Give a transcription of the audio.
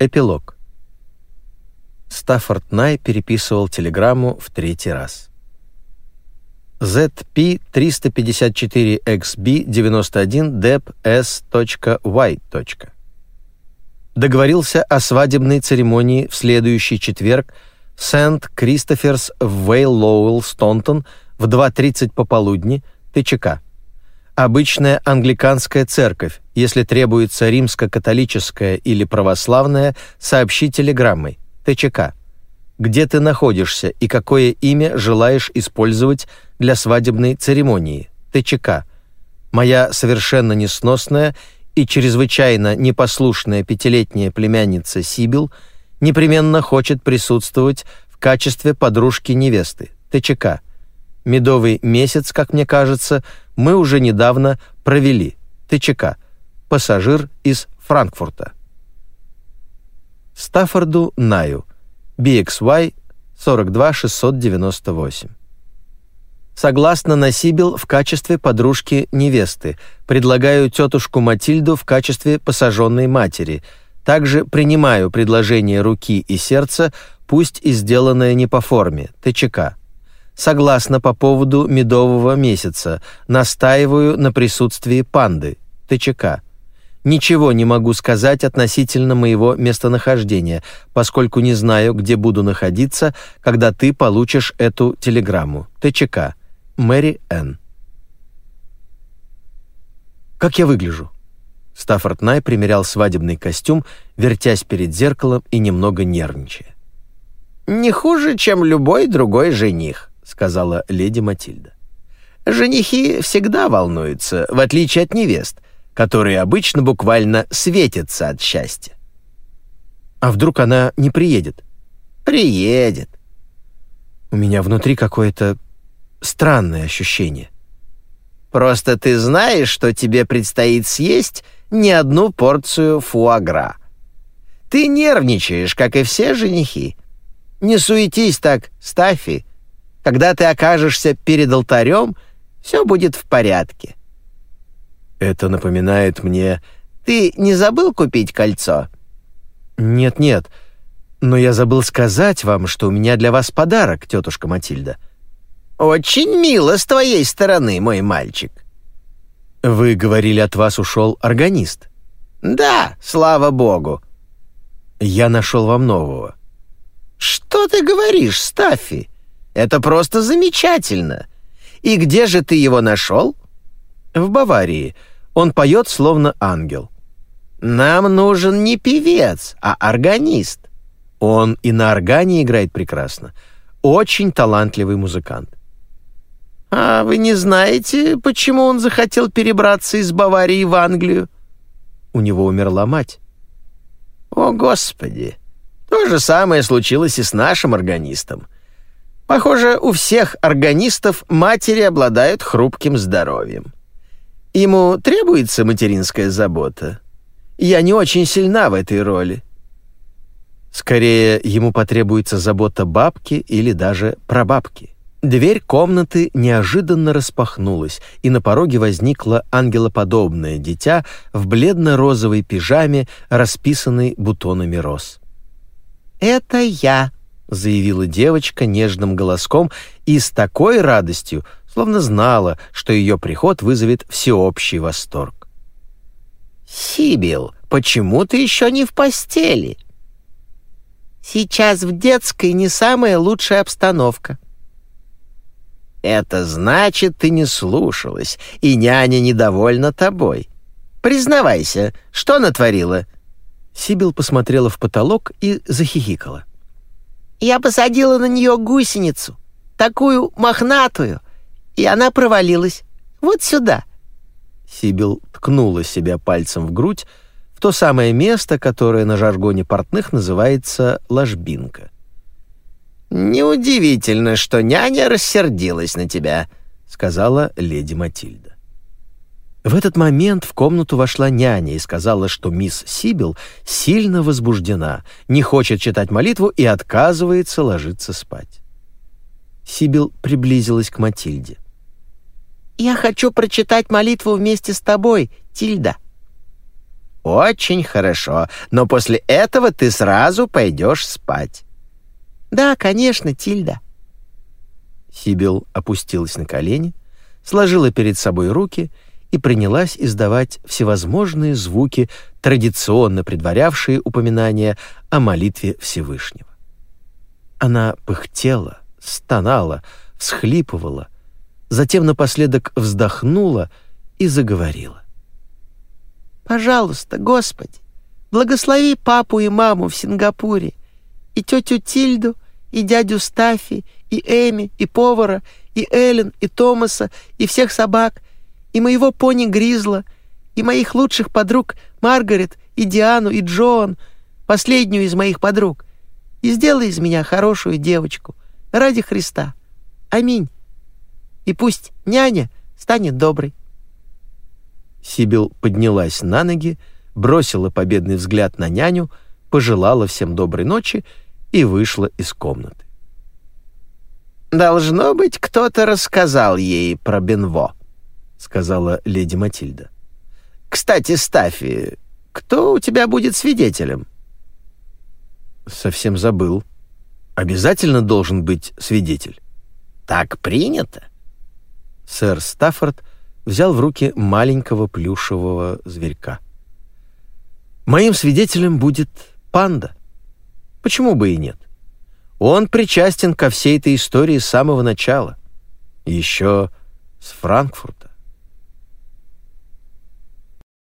Эпилог. Стаффорд Най переписывал телеграмму в третий раз. ZP354XB91DEP S.Y. Договорился о свадебной церемонии в следующий четверг в Сент-Кристоферс в Вейл-Лоуэлл, Стонтон в 2.30 пополудни, ТЧК. Обычная англиканская церковь, если требуется римско-католическая или православная, сообщи телеграммой, ТЧК. Где ты находишься и какое имя желаешь использовать для свадебной церемонии, ТЧК. Моя совершенно несносная и чрезвычайно непослушная пятилетняя племянница Сибил непременно хочет присутствовать в качестве подружки невесты, ТЧК. Медовый месяц, как мне кажется, мы уже недавно провели. ТЧК. Пассажир из Франкфурта. Стаффорду Наю. BXY 42698. Согласно на Сибил в качестве подружки невесты, предлагаю тетушку Матильду в качестве посаженной матери. Также принимаю предложение руки и сердца, пусть и сделанное не по форме, ТЧК согласно по поводу медового месяца, настаиваю на присутствии панды, ТЧК. Ничего не могу сказать относительно моего местонахождения, поскольку не знаю, где буду находиться, когда ты получишь эту телеграмму. ТЧК. Мэри Н. Как я выгляжу? Стаффорд Най примерял свадебный костюм, вертясь перед зеркалом и немного нервничая. «Не хуже, чем любой другой жених сказала леди Матильда. Женихи всегда волнуются, в отличие от невест, которые обычно буквально светятся от счастья. А вдруг она не приедет? Приедет. У меня внутри какое-то странное ощущение. Просто ты знаешь, что тебе предстоит съесть не одну порцию фуагра. Ты нервничаешь, как и все женихи. Не суетись так, Стаффи, когда ты окажешься перед алтарем, все будет в порядке. Это напоминает мне... Ты не забыл купить кольцо? Нет-нет, но я забыл сказать вам, что у меня для вас подарок, тетушка Матильда. Очень мило с твоей стороны, мой мальчик. Вы говорили, от вас ушел органист. Да, слава богу. Я нашел вам нового. Что ты говоришь, Стаффи? Это просто замечательно. И где же ты его нашел?» «В Баварии. Он поет, словно ангел». «Нам нужен не певец, а органист». Он и на органе играет прекрасно. Очень талантливый музыкант. «А вы не знаете, почему он захотел перебраться из Баварии в Англию?» У него умерла мать. «О, Господи! То же самое случилось и с нашим органистом. Похоже, у всех органистов матери обладают хрупким здоровьем. Ему требуется материнская забота. Я не очень сильна в этой роли. Скорее, ему потребуется забота бабки или даже прабабки. Дверь комнаты неожиданно распахнулась, и на пороге возникло ангелоподобное дитя в бледно-розовой пижаме, расписанной бутонами роз. «Это я», заявила девочка нежным голоском и с такой радостью, словно знала, что ее приход вызовет всеобщий восторг. «Сибил, почему ты еще не в постели?» «Сейчас в детской не самая лучшая обстановка». «Это значит, ты не слушалась, и няня недовольна тобой. Признавайся, что натворила?» Сибил посмотрела в потолок и захихикала. Я посадила на нее гусеницу, такую мохнатую, и она провалилась. Вот сюда». Сибил ткнула себя пальцем в грудь, в то самое место, которое на жаргоне портных называется ложбинка. «Неудивительно, что няня рассердилась на тебя», — сказала леди Матильда. В этот момент в комнату вошла няня и сказала, что мисс Сибил сильно возбуждена, не хочет читать молитву и отказывается ложиться спать. Сибил приблизилась к Матильде. «Я хочу прочитать молитву вместе с тобой, Тильда». Очень хорошо, но после этого ты сразу пойдешь спать. Да, конечно, Тильда. Сибил опустилась на колени, сложила перед собой руки и принялась издавать всевозможные звуки, традиционно предварявшие упоминание о молитве Всевышнего. Она пыхтела, стонала, всхлипывала, затем напоследок вздохнула и заговорила. «Пожалуйста, Господи, благослови папу и маму в Сингапуре, и тетю Тильду, и дядю Стафи, и Эми, и повара, и Эллен, и Томаса, и всех собак, и моего пони Гризла, и моих лучших подруг Маргарет, и Диану, и Джоан, последнюю из моих подруг, и сделай из меня хорошую девочку ради Христа. Аминь. И пусть няня станет доброй. Сибил поднялась на ноги, бросила победный взгляд на няню, пожелала всем доброй ночи и вышла из комнаты. «Должно быть, кто-то рассказал ей про Бенво», — сказала леди Матильда. «Кстати, Стаффи, кто у тебя будет свидетелем?» «Совсем забыл. Обязательно должен быть свидетель». «Так принято». Сэр Стаффорд взял в руки маленького плюшевого зверька. «Моим свидетелем будет панда. Почему бы и нет? Он причастен ко всей этой истории с самого начала. Еще с Франкфурта.